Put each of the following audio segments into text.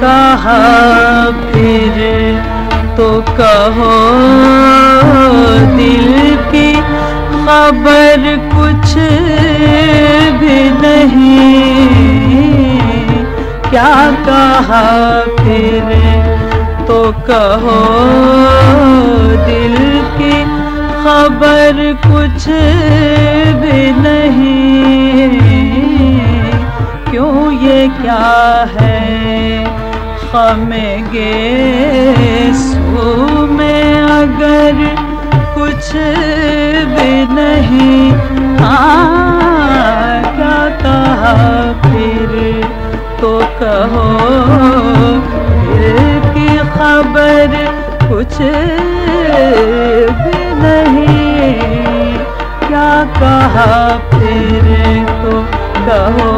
کہا پھر تو کہو، دل کی خبر کچھ بھی نہیں۔ کیا کہا پھر تو کہو، دل کی خبر کچھ بھی نہیں۔ کیوں یہ کیا ہے؟ خم گے سو میں اگر کچھ بھی نہیں ہاں کیا کہا پھر تو کہو کی خبر کچھ بھی نہیں۔ کیا کہا پھر تو کہو۔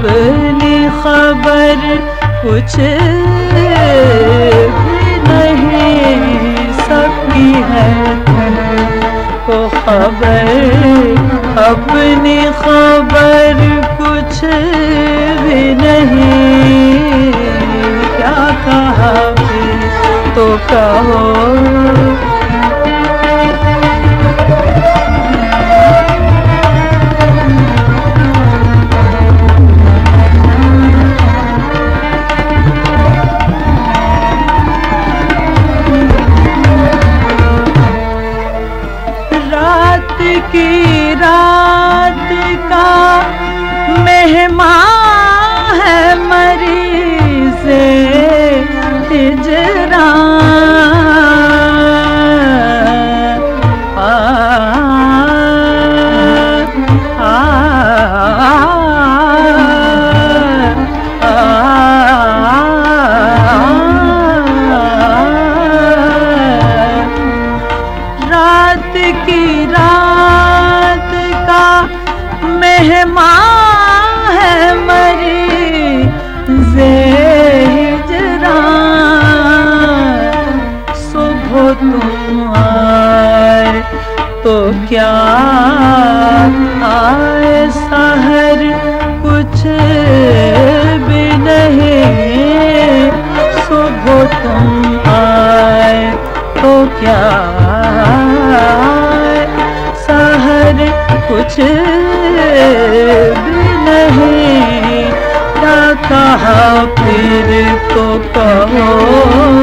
اپنی خبر کچھ بھی نہیں سب کی ہے۔ کو خبر، اپنی خبر کچھ بھی نہیں۔ کیا کہا تو کہو۔ کی رات کا مہمان ہے مری زہجران صبح تم آئے تو کیا آئے سحر کچھ بھی نہیں کہا پھر تو کہو۔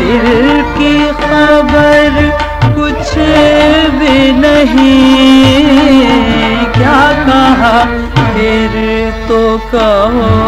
دل کی خبر کچھ بھی نہیں۔ کیا کہا؟ پھر تو کہو۔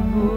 جب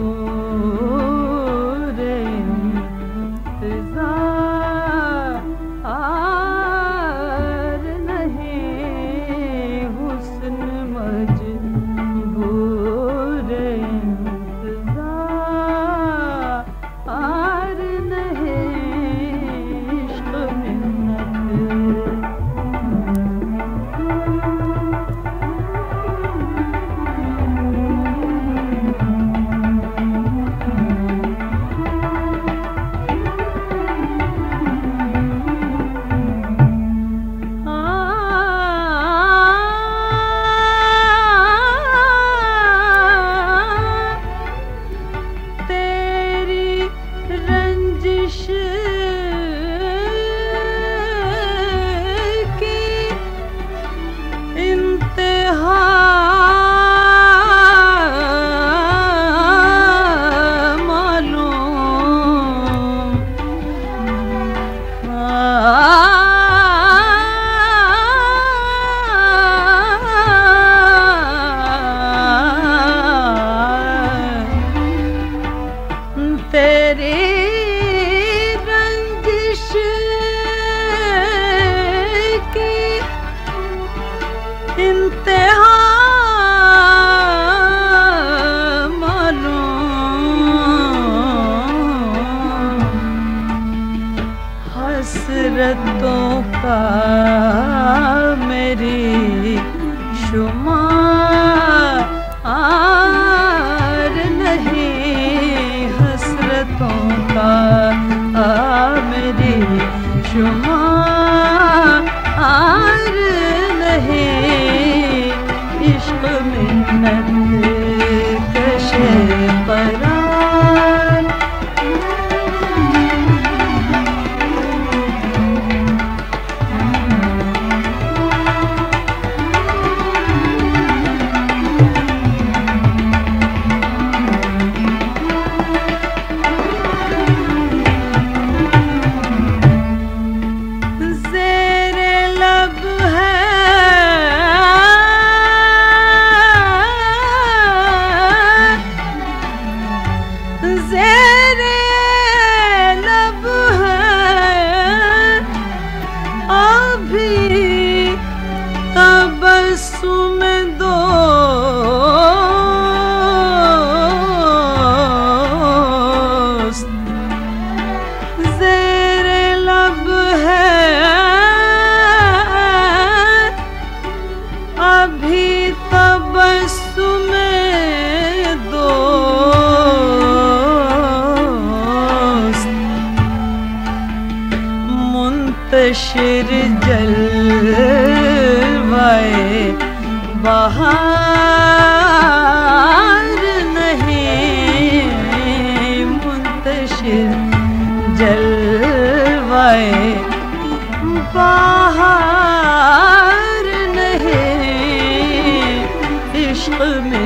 میں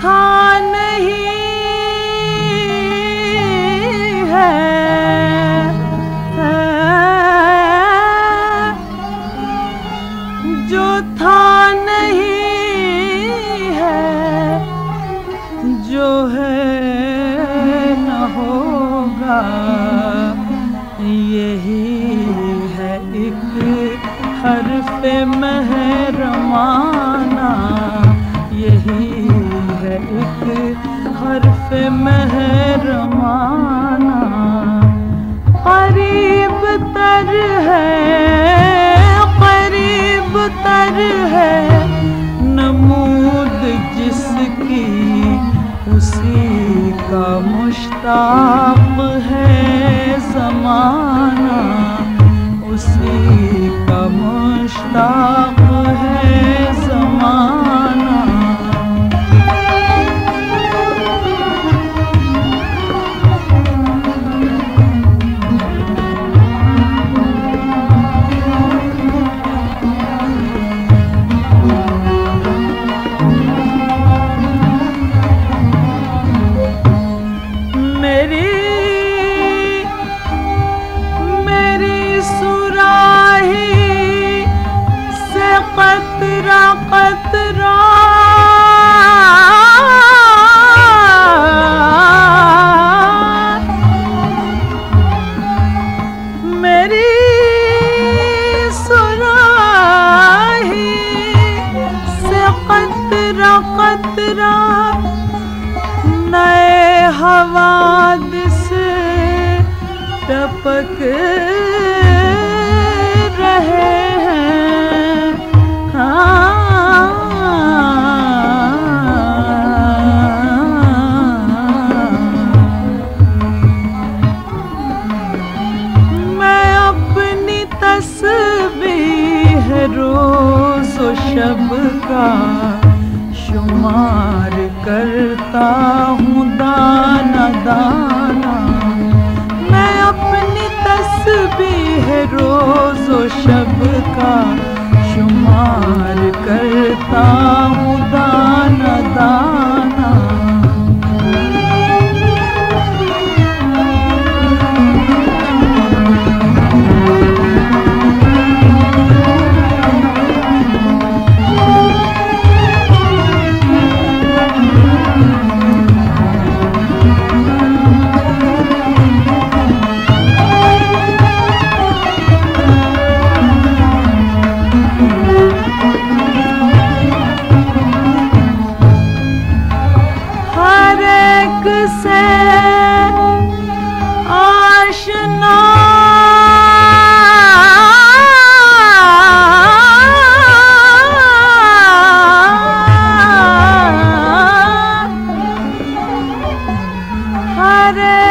تھا نہیں ہے۔ جو تھا نہیں ہے، جو ہے نہ ہوگا، یہی ہے۔ ایک حرف مہرمان سے مہرمانہ قریب تر ہے، قریب تر ہے۔ نمود جس کی اسی کا مشتاق ہے۔ زمانہ اسی کا مشتاق ہے۔ زمانہ شب کا شمار کرتا ہوں دانا دانا میں اپنی تسبیح روز و شب کا شمار کرتا ہوں کرے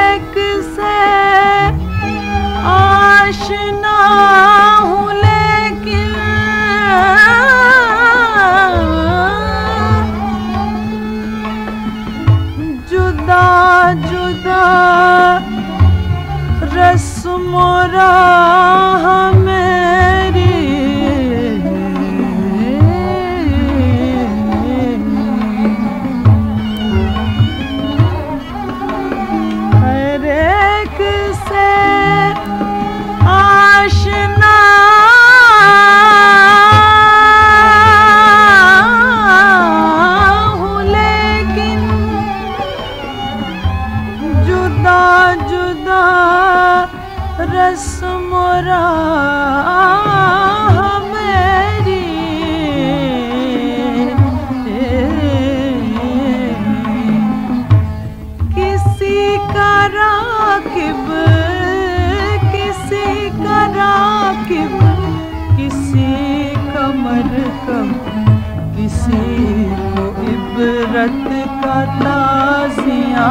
کسی کو عبرت کا تازیہ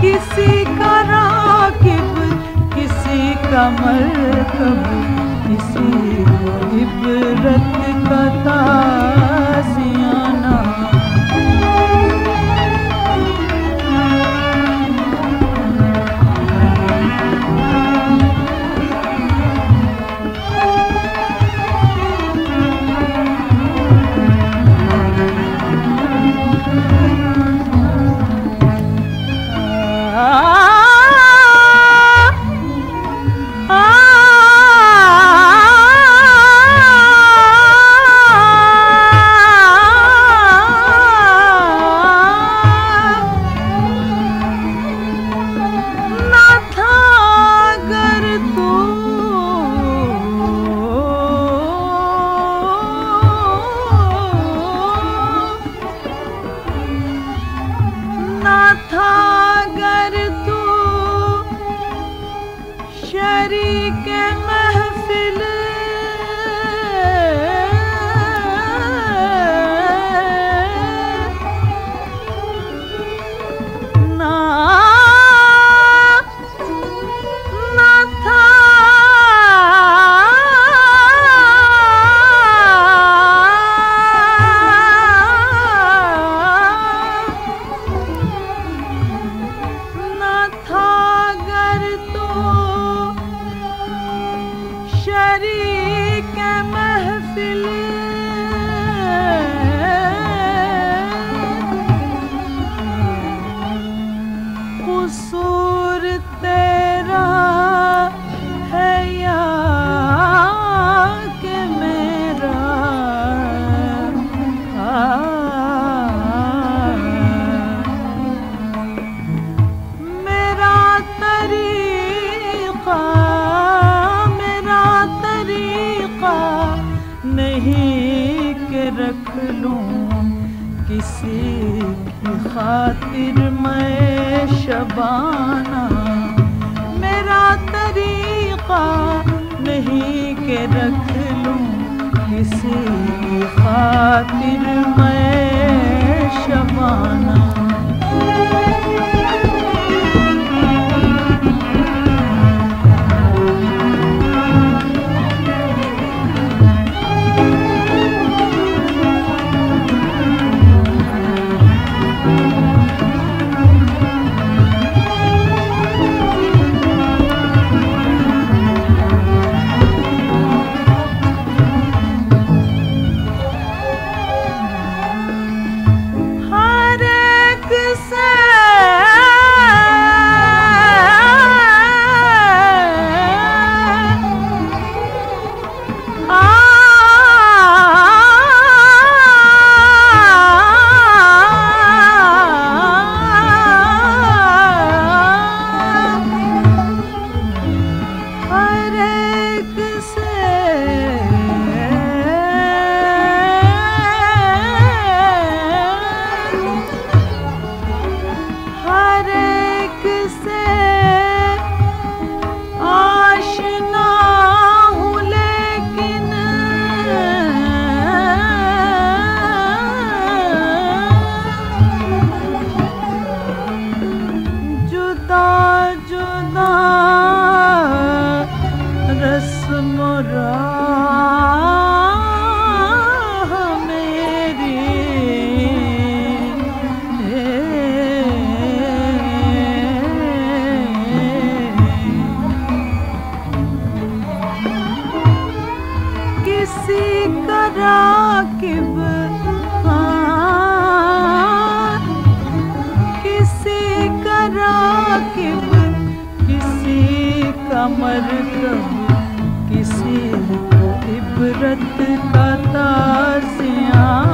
کسی کا راکب کسی کا مرکب کسی que me کسی کی خاطر میں شبانہ، میرا طریقہ نہیں کہ رکھ لوں کسی کی خاطر میں شبانہ۔ کسی کو عبرت کا تازیاں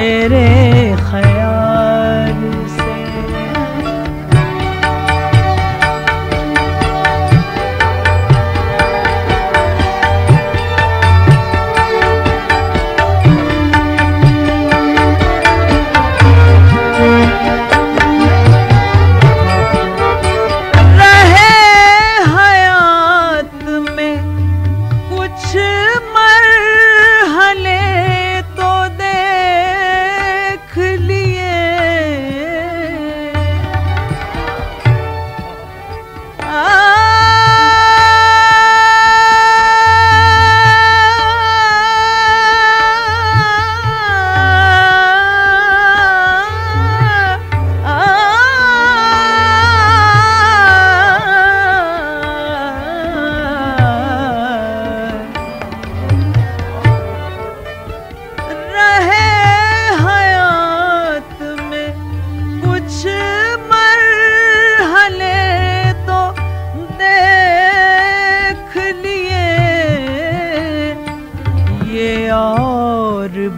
میرے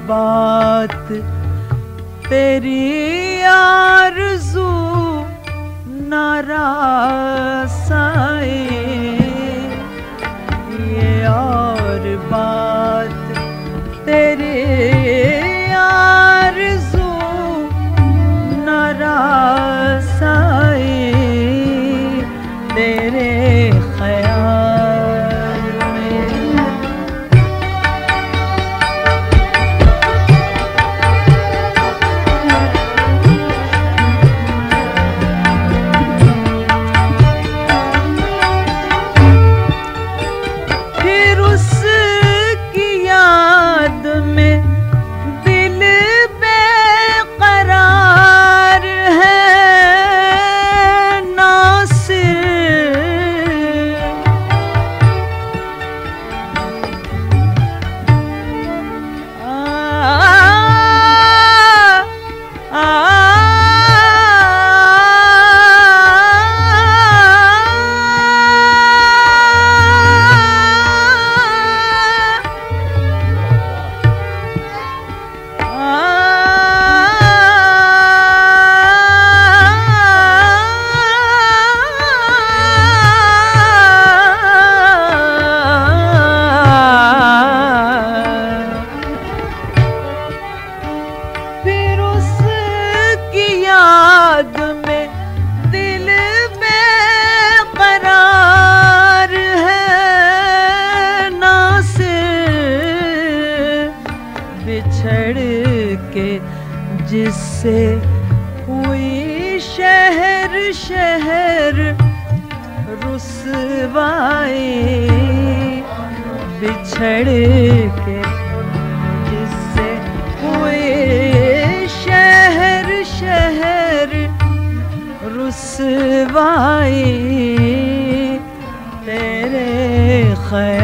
بات تیری آرزو نارا سا سوائی تیرے خیر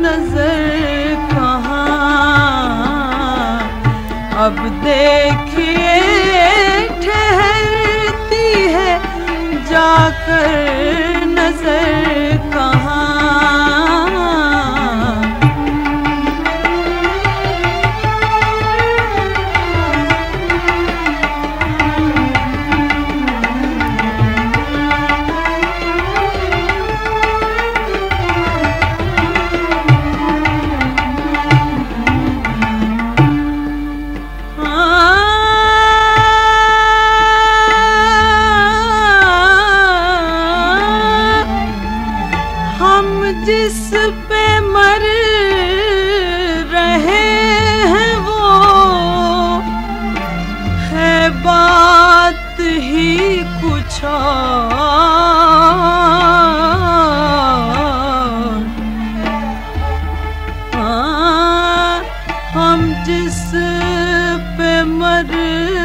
نظر کہاں؟ اب دیکھیے ٹھہرتی ہے جا کر نظر مر